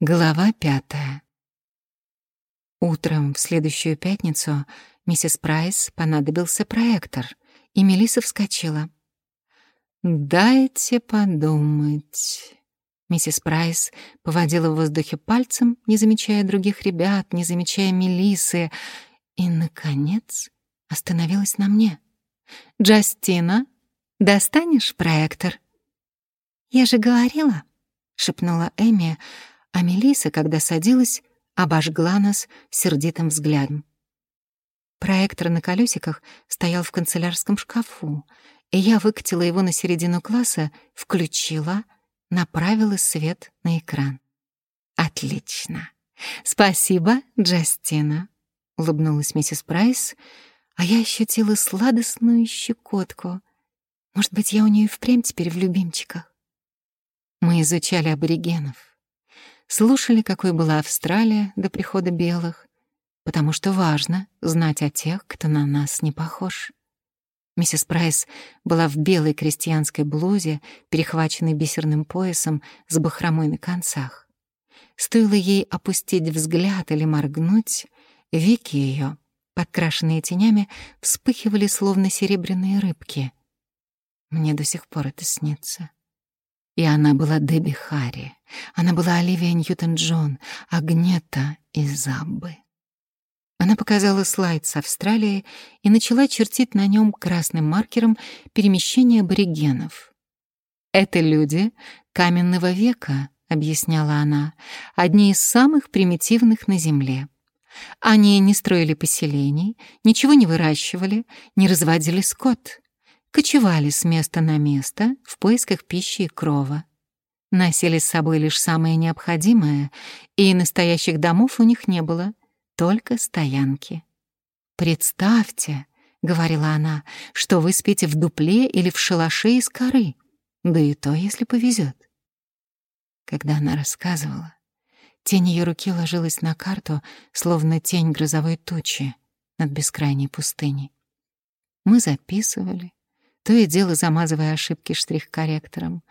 Глава пятая. Утром в следующую пятницу миссис Прайс понадобился проектор, и Мелисса вскочила. «Дайте подумать». Миссис Прайс поводила в воздухе пальцем, не замечая других ребят, не замечая Мелиссы, и, наконец, остановилась на мне. «Джастина, достанешь проектор?» «Я же говорила», — шепнула Эми, — а Мелиса, когда садилась, обожгла нас сердитым взглядом. Проектор на колесиках стоял в канцелярском шкафу, и я выкатила его на середину класса, включила, направила свет на экран. «Отлично! Спасибо, Джастина!» — улыбнулась миссис Прайс, а я ощутила сладостную щекотку. Может быть, я у нее впрямь теперь в любимчиках. Мы изучали аборигенов слушали, какой была Австралия до прихода белых, потому что важно знать о тех, кто на нас не похож. Миссис Прайс была в белой крестьянской блузе, перехваченной бисерным поясом с бахромой на концах. Стоило ей опустить взгляд или моргнуть, веки ее, подкрашенные тенями, вспыхивали словно серебряные рыбки. Мне до сих пор это снится. И она была Дебби Харри. Она была Оливия Ньютон-Джон, Агнета и Заббы. Она показала слайд с Австралии и начала чертить на нем красным маркером перемещение аборигенов. «Это люди каменного века», — объясняла она, — «одни из самых примитивных на Земле». Они не строили поселений, ничего не выращивали, не разводили скот кочевали с места на место в поисках пищи и крова. Носили с собой лишь самое необходимое, и настоящих домов у них не было, только стоянки. «Представьте», — говорила она, — «что вы спите в дупле или в шалаше из коры, да и то, если повезет». Когда она рассказывала, тень ее руки ложилась на карту, словно тень грозовой тучи над бескрайней пустыней. Мы записывали, то и дело замазывая ошибки штрих-корректором,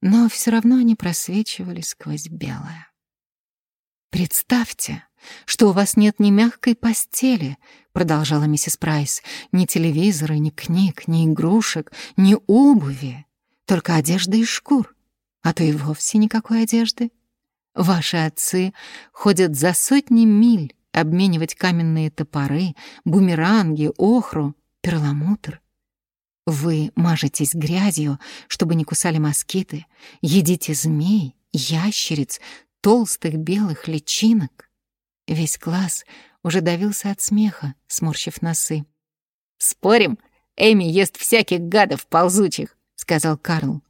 но все равно они просвечивали сквозь белое. «Представьте, что у вас нет ни мягкой постели», — продолжала миссис Прайс, «ни телевизора, ни книг, ни игрушек, ни обуви, только одежда из шкур, а то и вовсе никакой одежды. Ваши отцы ходят за сотни миль обменивать каменные топоры, бумеранги, охру, перламутр. Вы мажетесь грязью, чтобы не кусали москиты, едите змей, ящериц, толстых белых личинок. Весь класс уже давился от смеха, сморщив носы. «Спорим, Эми ест всяких гадов ползучих», — сказал Карл.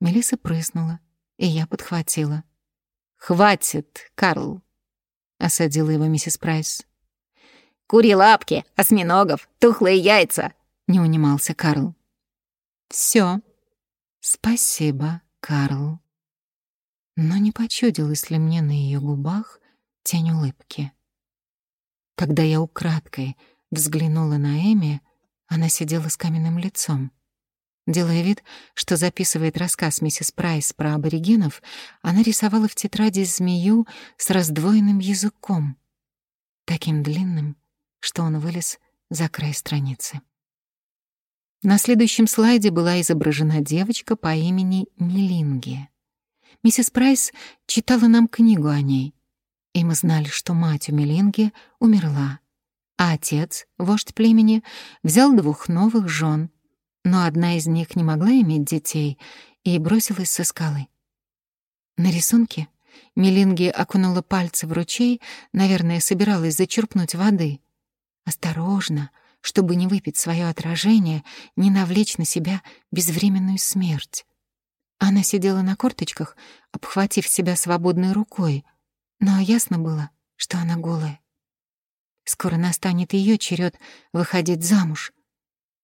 Мелисса прыснула, и я подхватила. «Хватит, Карл», — осадила его миссис Прайс. «Кури лапки, осьминогов, тухлые яйца, не унимался Карл. Все. Спасибо, Карл. Но не почудилось ли мне на ее губах тень улыбки? Когда я украдкой взглянула на Эми, она сидела с каменным лицом. Делая вид, что записывает рассказ миссис Прайс про аборигенов, она рисовала в тетради змею с раздвоенным языком, таким длинным, что он вылез за край страницы. На следующем слайде была изображена девочка по имени Мелинги. Миссис Прайс читала нам книгу о ней, и мы знали, что мать у Мелинги умерла, а отец, вождь племени, взял двух новых жен, но одна из них не могла иметь детей и бросилась со скалы. На рисунке Мелинги окунула пальцы в ручей, наверное, собиралась зачерпнуть воды. Осторожно — чтобы не выпить свое отражение, не навлечь на себя безвременную смерть. Она сидела на корточках, обхватив себя свободной рукой, но ясно было, что она голая. Скоро настанет ее черед выходить замуж.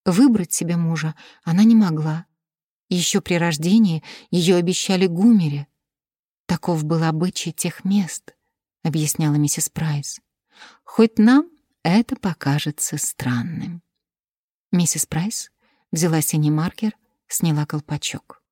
Выбрать себе мужа она не могла. Еще при рождении ее обещали гумере. Таков был обычай тех мест, объясняла миссис Прайс. Хоть нам это покажется странным. Миссис Прайс взяла синий маркер, сняла колпачок.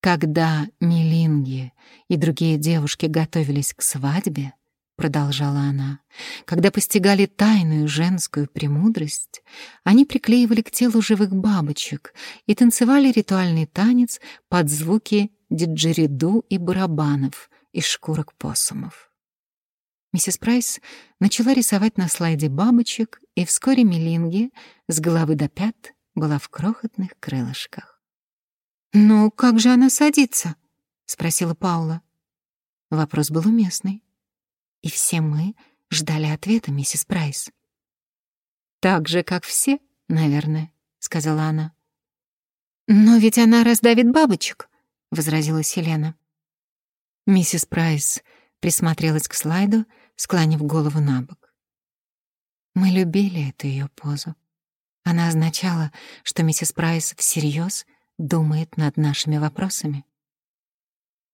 Когда Милинги и другие девушки готовились к свадьбе, продолжала она, когда постигали тайную женскую премудрость, они приклеивали к телу живых бабочек и танцевали ритуальный танец под звуки диджериду и барабанов из шкурок посумов. Миссис Прайс начала рисовать на слайде бабочек, и вскоре Мелинги с головы до пят была в крохотных крылышках. «Ну, как же она садится?» — спросила Паула. Вопрос был уместный. И все мы ждали ответа, миссис Прайс. «Так же, как все, наверное», — сказала она. «Но ведь она раздавит бабочек», — возразила Селена. Миссис Прайс присмотрелась к слайду, склонив голову на бок. Мы любили эту ее позу. Она означала, что миссис Прайс всерьез думает над нашими вопросами.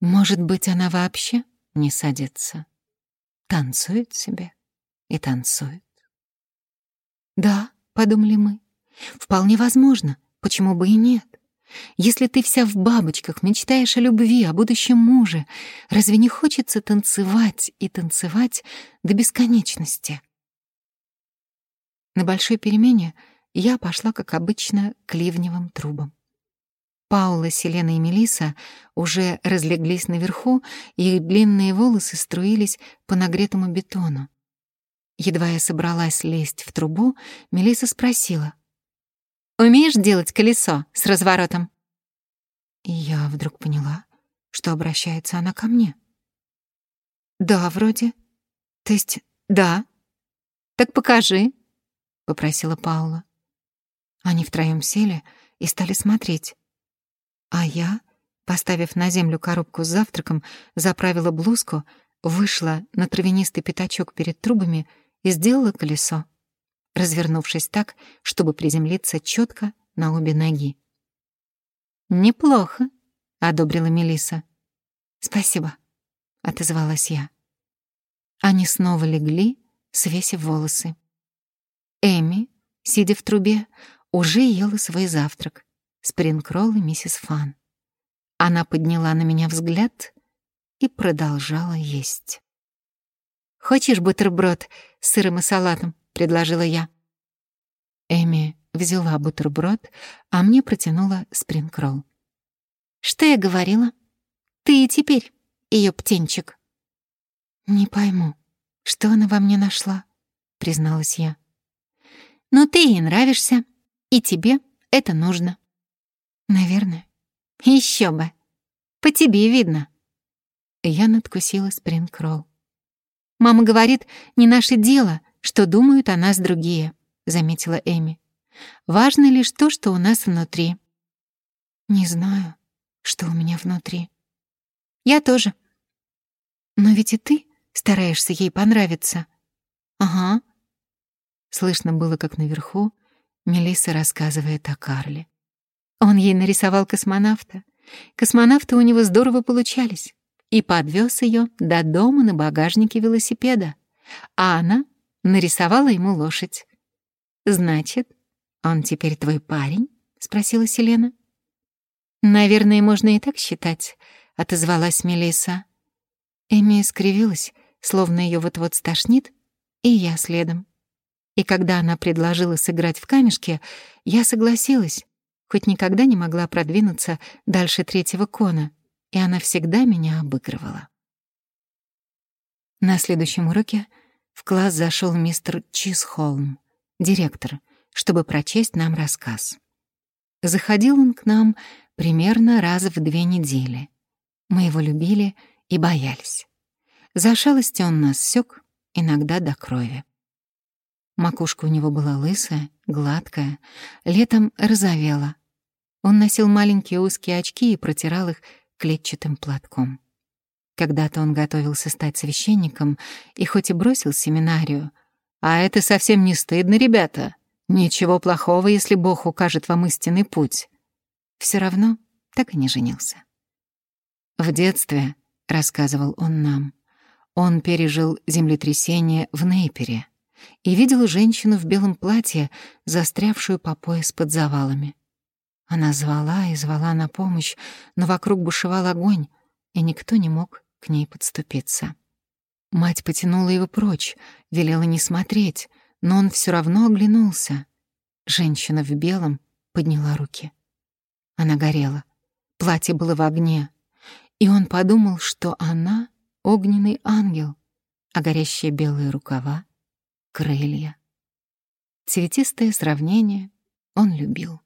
Может быть, она вообще не садится танцует себе и танцует. «Да», — подумали мы, — «вполне возможно, почему бы и нет. Если ты вся в бабочках, мечтаешь о любви, о будущем муже, разве не хочется танцевать и танцевать до бесконечности?» На большой перемене я пошла, как обычно, к ливневым трубам. Паула, Селена и Мелиса уже разлеглись наверху, и их длинные волосы струились по нагретому бетону. Едва я собралась лезть в трубу, Мелиса спросила. «Умеешь делать колесо с разворотом?» И я вдруг поняла, что обращается она ко мне. «Да, вроде. То есть, да. Так покажи», — попросила Паула. Они втроем сели и стали смотреть. А я, поставив на землю коробку с завтраком, заправила блузку, вышла на травянистый пятачок перед трубами и сделала колесо, развернувшись так, чтобы приземлиться четко на обе ноги. «Неплохо», — одобрила Мелиса. «Спасибо», — отозвалась я. Они снова легли, свесив волосы. Эми, сидя в трубе, уже ела свой завтрак, спринг-роллы миссис Фан. Она подняла на меня взгляд и продолжала есть. «Хочешь бутерброд с сыром и салатом?» — предложила я. Эми взяла бутерброд, а мне протянула спринг-ролл. «Что я говорила? Ты и теперь ее птенчик». «Не пойму, что она во мне нашла?» — призналась я. «Но ты ей нравишься, и тебе это нужно». Наверное. Еще бы. По тебе видно. Я надкусила спринг-ролл. «Мама говорит, не наше дело, что думают о нас другие», — заметила Эми. «Важно лишь то, что у нас внутри». «Не знаю, что у меня внутри». «Я тоже». «Но ведь и ты стараешься ей понравиться». «Ага». Слышно было, как наверху Мелисса рассказывает о Карле. Он ей нарисовал космонавта. Космонавты у него здорово получались. И подвез ее до дома на багажнике велосипеда. А она нарисовала ему лошадь. «Значит, он теперь твой парень?» — спросила Селена. «Наверное, можно и так считать», — отозвалась Мелиса. Эми скривилась, словно ее вот-вот стошнит, и я следом. И когда она предложила сыграть в камешке, я согласилась, хоть никогда не могла продвинуться дальше третьего кона, и она всегда меня обыгрывала. На следующем уроке в класс зашел мистер Чисхолм, директор, чтобы прочесть нам рассказ. Заходил он к нам примерно раз в две недели. Мы его любили и боялись. За шалости он нас сёк, иногда до крови. Макушка у него была лысая, гладкая, летом розовела. Он носил маленькие узкие очки и протирал их клетчатым платком. Когда-то он готовился стать священником и хоть и бросил семинарию, а это совсем не стыдно, ребята. Ничего плохого, если Бог укажет вам истинный путь. Все равно так и не женился. В детстве, рассказывал он нам, он пережил землетрясение в Нейпере и видел женщину в белом платье, застрявшую по пояс под завалами. Она звала и звала на помощь, но вокруг бушевал огонь, и никто не мог ней подступиться. Мать потянула его прочь, велела не смотреть, но он все равно оглянулся. Женщина в белом подняла руки. Она горела. Платье было в огне. И он подумал, что она — огненный ангел, а горящие белые рукава — крылья. Цветистое сравнение он любил.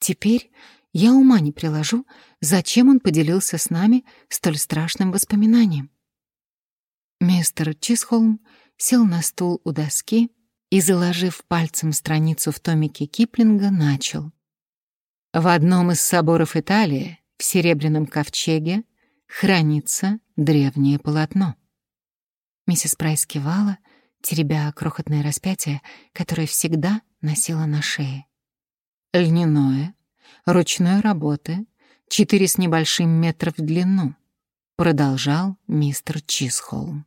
Теперь я ума не приложу, зачем он поделился с нами столь страшным воспоминанием. Мистер Чисхолм сел на стул у доски и, заложив пальцем страницу в томике Киплинга, начал. В одном из соборов Италии, в Серебряном ковчеге, хранится древнее полотно. Миссис Прайс кивала, теребя крохотное распятие, которое всегда носила на шее. Льняное, ручной работы, четыре с небольшим метров в длину, продолжал мистер Чисхолм.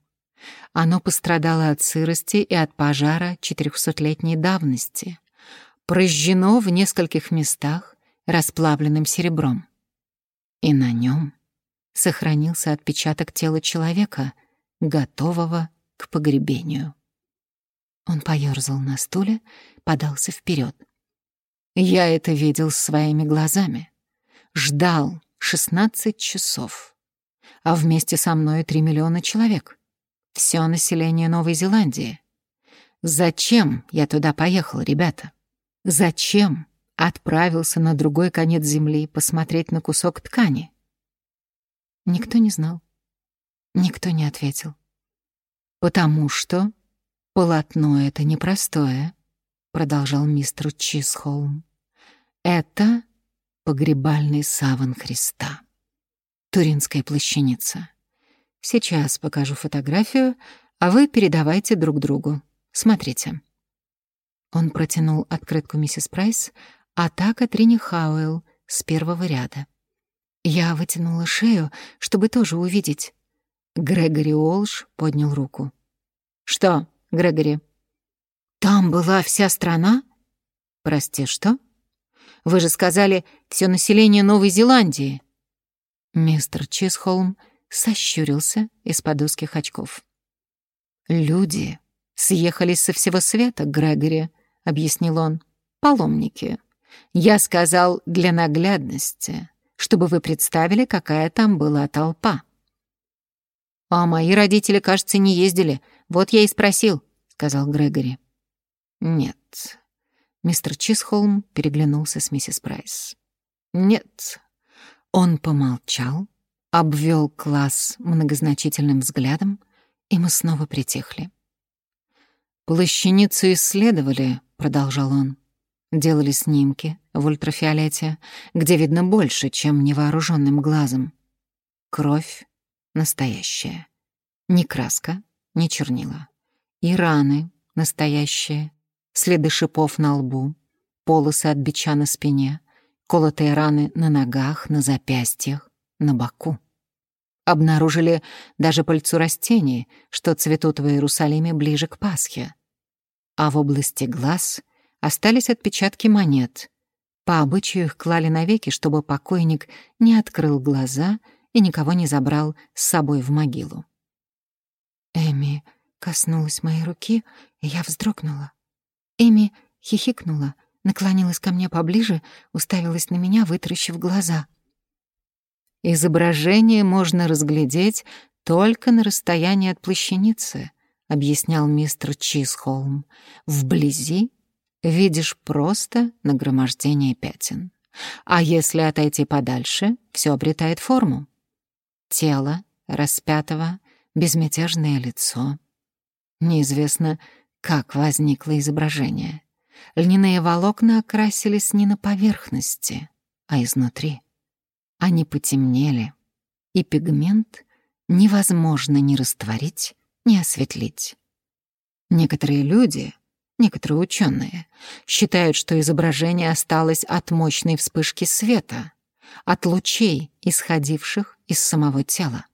Оно пострадало от сырости и от пожара четырехсотлетней давности, прожжено в нескольких местах расплавленным серебром. И на нем сохранился отпечаток тела человека, готового к погребению. Он поёрзал на стуле, подался вперед. Я это видел своими глазами. Ждал 16 часов. А вместе со мной 3 миллиона человек. Все население Новой Зеландии. Зачем я туда поехал, ребята? Зачем отправился на другой конец земли посмотреть на кусок ткани? Никто не знал. Никто не ответил. Потому что полотно это непростое, продолжал мистер Чисхолм. Это погребальный саван Христа. Туринская плащаница. Сейчас покажу фотографию, а вы передавайте друг другу. Смотрите. Он протянул открытку миссис Прайс, а та Катрине Хауэлл с первого ряда. Я вытянула шею, чтобы тоже увидеть. Грегори Олш поднял руку. «Что, Грегори?» «Там была вся страна?» «Прости, что?» Вы же сказали, все население Новой Зеландии». Мистер Чисхолм сощурился из-под узких очков. «Люди съехались со всего света, Грегори», — объяснил он. «Паломники. Я сказал для наглядности, чтобы вы представили, какая там была толпа». «А мои родители, кажется, не ездили. Вот я и спросил», — сказал Грегори. «Нет, Мистер Чисхолм переглянулся с миссис Прайс. «Нет». Он помолчал, обвел класс многозначительным взглядом, и мы снова притихли. «Плащаницу исследовали», — продолжал он. «Делали снимки в ультрафиолете, где видно больше, чем невооруженным глазом. Кровь настоящая. Ни краска, ни чернила. И раны настоящие, следы шипов на лбу, полосы от бича на спине, колотые раны на ногах, на запястьях, на боку. Обнаружили даже пыльцу растений, что цветут в Иерусалиме ближе к Пасхе. А в области глаз остались отпечатки монет. По обычаю их клали навеки, чтобы покойник не открыл глаза и никого не забрал с собой в могилу. Эми коснулась моей руки, и я вздрогнула. Эми хихикнула, наклонилась ко мне поближе, уставилась на меня, вытаращив глаза. «Изображение можно разглядеть только на расстоянии от плащаницы», — объяснял мистер Чизхолм. «Вблизи видишь просто нагромождение пятен. А если отойти подальше, все обретает форму. Тело распятого, безмятежное лицо. Неизвестно, как возникло изображение. Льняные волокна окрасились не на поверхности, а изнутри. Они потемнели, и пигмент невозможно ни растворить, ни осветлить. Некоторые люди, некоторые ученые, считают, что изображение осталось от мощной вспышки света, от лучей, исходивших из самого тела.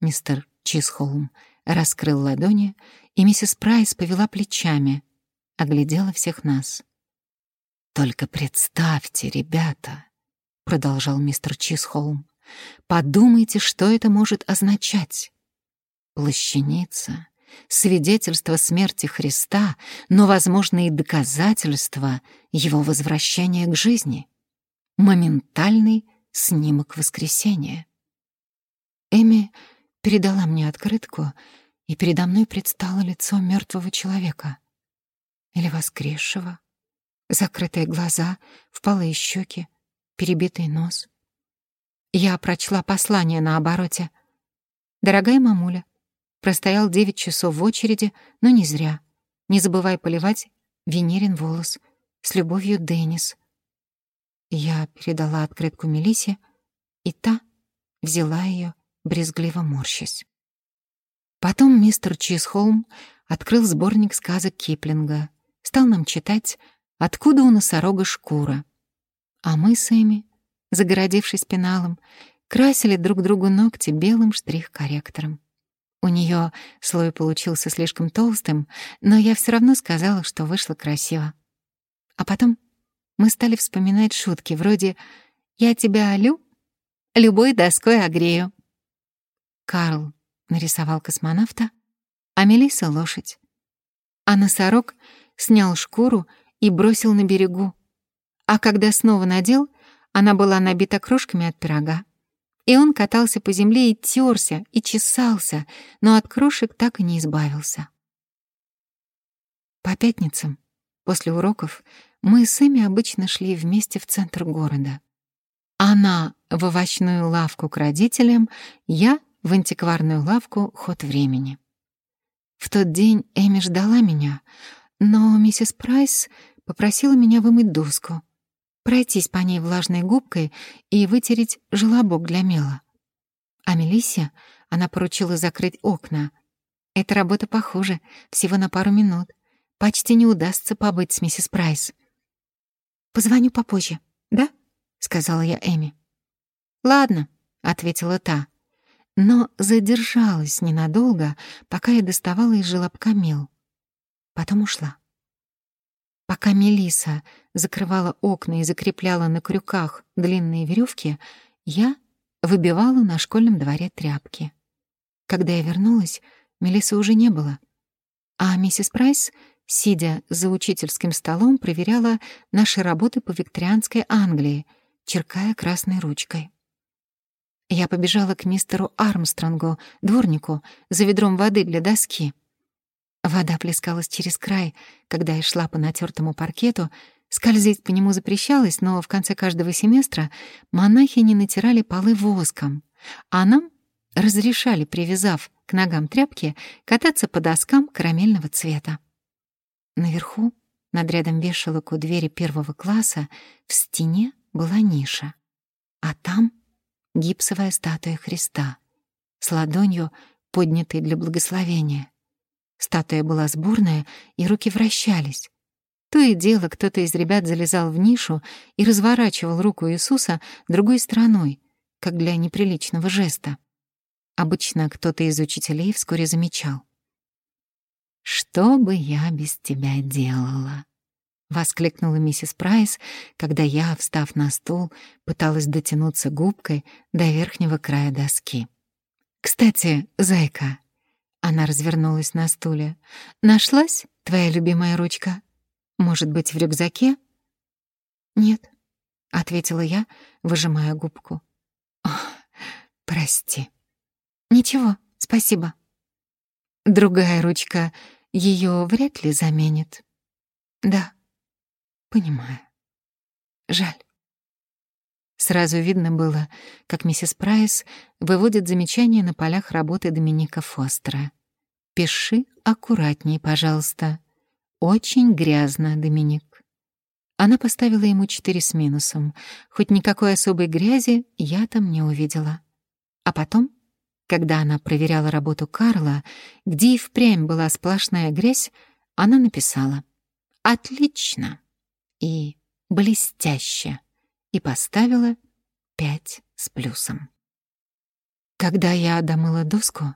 Мистер Чисхолм раскрыл ладони, и миссис Прайс повела плечами, оглядела всех нас. «Только представьте, ребята», — продолжал мистер Чисхолм, «подумайте, что это может означать. Плащаница, свидетельство смерти Христа, но, возможно, и доказательство его возвращения к жизни. Моментальный снимок воскресения. Эми передала мне открытку, и передо мной предстало лицо мертвого человека. Или воскресшего. Закрытые глаза, впалые щеки, перебитый нос. Я прочла послание на обороте. «Дорогая мамуля, простоял девять часов в очереди, но не зря. Не забывай поливать Венерин волос. С любовью, Деннис». Я передала открытку Мелисе, и та взяла ее, брезгливо морщась. Потом мистер Чизхолм открыл сборник сказок Киплинга, стал нам читать «Откуда у носорога шкура?». А мы с Эми, загородившись пеналом, красили друг другу ногти белым штрих-корректором. У нее слой получился слишком толстым, но я все равно сказала, что вышло красиво. А потом мы стали вспоминать шутки вроде «Я тебя олю, любой доской огрею». Карл нарисовал космонавта, а Мелисса — лошадь. А носорог снял шкуру и бросил на берегу. А когда снова надел, она была набита крошками от пирога. И он катался по земле и терся, и чесался, но от крошек так и не избавился. По пятницам, после уроков, мы с Эми обычно шли вместе в центр города. Она в овощную лавку к родителям, я в антикварную лавку «Ход времени». В тот день Эми ждала меня, но миссис Прайс попросила меня вымыть доску, пройтись по ней влажной губкой и вытереть желобок для мела. А Мелиссе она поручила закрыть окна. Эта работа похуже, всего на пару минут. Почти не удастся побыть с миссис Прайс. «Позвоню попозже, да?» — сказала я Эми. «Ладно», — ответила та но задержалась ненадолго, пока я доставала из желобка мел. Потом ушла. Пока Мелиса закрывала окна и закрепляла на крюках длинные веревки, я выбивала на школьном дворе тряпки. Когда я вернулась, Мелисы уже не было, а миссис Прайс, сидя за учительским столом, проверяла наши работы по викторианской Англии, черкая красной ручкой. Я побежала к мистеру Армстронгу, дворнику, за ведром воды для доски. Вода плескалась через край, когда я шла по натертому паркету, скользить по нему запрещалось, но в конце каждого семестра монахи не натирали полы воском, а нам разрешали, привязав к ногам тряпки, кататься по доскам карамельного цвета. Наверху, над рядом вешалок у двери первого класса, в стене была ниша, а там — гипсовая статуя Христа с ладонью, поднятой для благословения. Статуя была сборная, и руки вращались. То и дело кто-то из ребят залезал в нишу и разворачивал руку Иисуса другой стороной, как для неприличного жеста. Обычно кто-то из учителей вскоре замечал. «Что бы я без тебя делала?» — воскликнула миссис Прайс, когда я, встав на стул, пыталась дотянуться губкой до верхнего края доски. «Кстати, зайка», — она развернулась на стуле, — «нашлась твоя любимая ручка? Может быть, в рюкзаке?» «Нет», — ответила я, выжимая губку. «Ох, прости». «Ничего, спасибо». «Другая ручка ее вряд ли заменит». «Да». Понимаю. Жаль. Сразу видно было, как миссис Прайс выводит замечания на полях работы Доминика Фостера. «Пиши аккуратней, пожалуйста. Очень грязно, Доминик». Она поставила ему четыре с минусом. Хоть никакой особой грязи я там не увидела. А потом, когда она проверяла работу Карла, где и впрямь была сплошная грязь, она написала «Отлично!» И блестяще, и поставила пять с плюсом. Когда я домыла доску,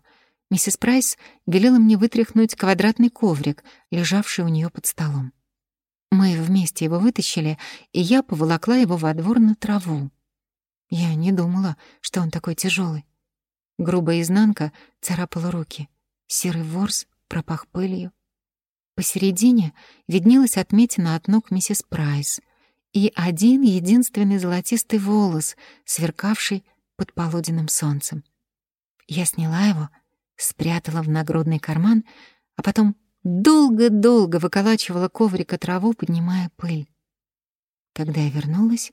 миссис Прайс велела мне вытряхнуть квадратный коврик, лежавший у нее под столом. Мы вместе его вытащили, и я поволокла его во двор на траву. Я не думала, что он такой тяжелый. Грубая изнанка царапала руки. Серый ворс пропах пылью. Посередине виднелась отметина от ног миссис Прайс и один единственный золотистый волос, сверкавший под полуденным солнцем. Я сняла его, спрятала в нагрудный карман, а потом долго-долго выколачивала коврика траву, поднимая пыль. Когда я вернулась,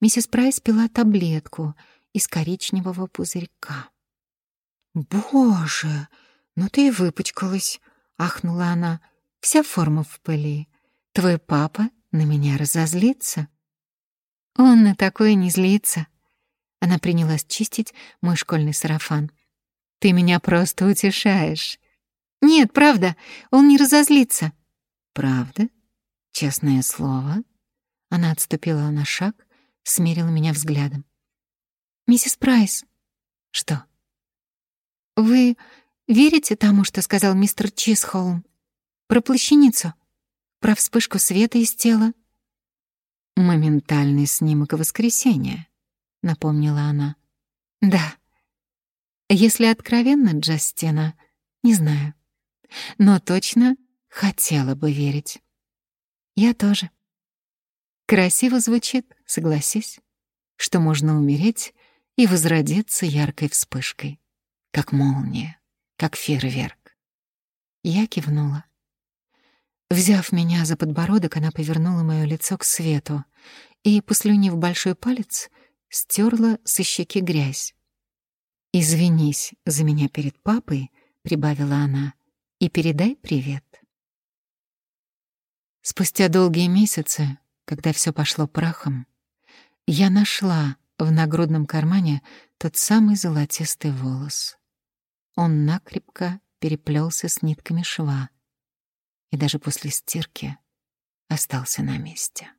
миссис Прайс пила таблетку из коричневого пузырька. «Боже, ну ты и выпачкалась!» — ахнула она. «Вся форма в пыли. Твой папа на меня разозлится?» «Он на такое не злится». Она принялась чистить мой школьный сарафан. «Ты меня просто утешаешь». «Нет, правда, он не разозлится». «Правда? Честное слово?» Она отступила на шаг, смерила меня взглядом. «Миссис Прайс». «Что?» «Вы верите тому, что сказал мистер Чисхолм? Про плащаницу? Про вспышку света из тела?» «Моментальный снимок воскресенья», — напомнила она. «Да. Если откровенно, Джастина, не знаю. Но точно хотела бы верить. Я тоже. Красиво звучит, согласись, что можно умереть и возродиться яркой вспышкой как молния, как фейерверк. Я кивнула. Взяв меня за подбородок, она повернула моё лицо к свету и, послюнив большой палец, стерла со щеки грязь. «Извинись за меня перед папой», — прибавила она, — «и передай привет». Спустя долгие месяцы, когда всё пошло прахом, я нашла в нагрудном кармане тот самый золотистый волос. Он накрепко переплелся с нитками шва и даже после стирки остался на месте.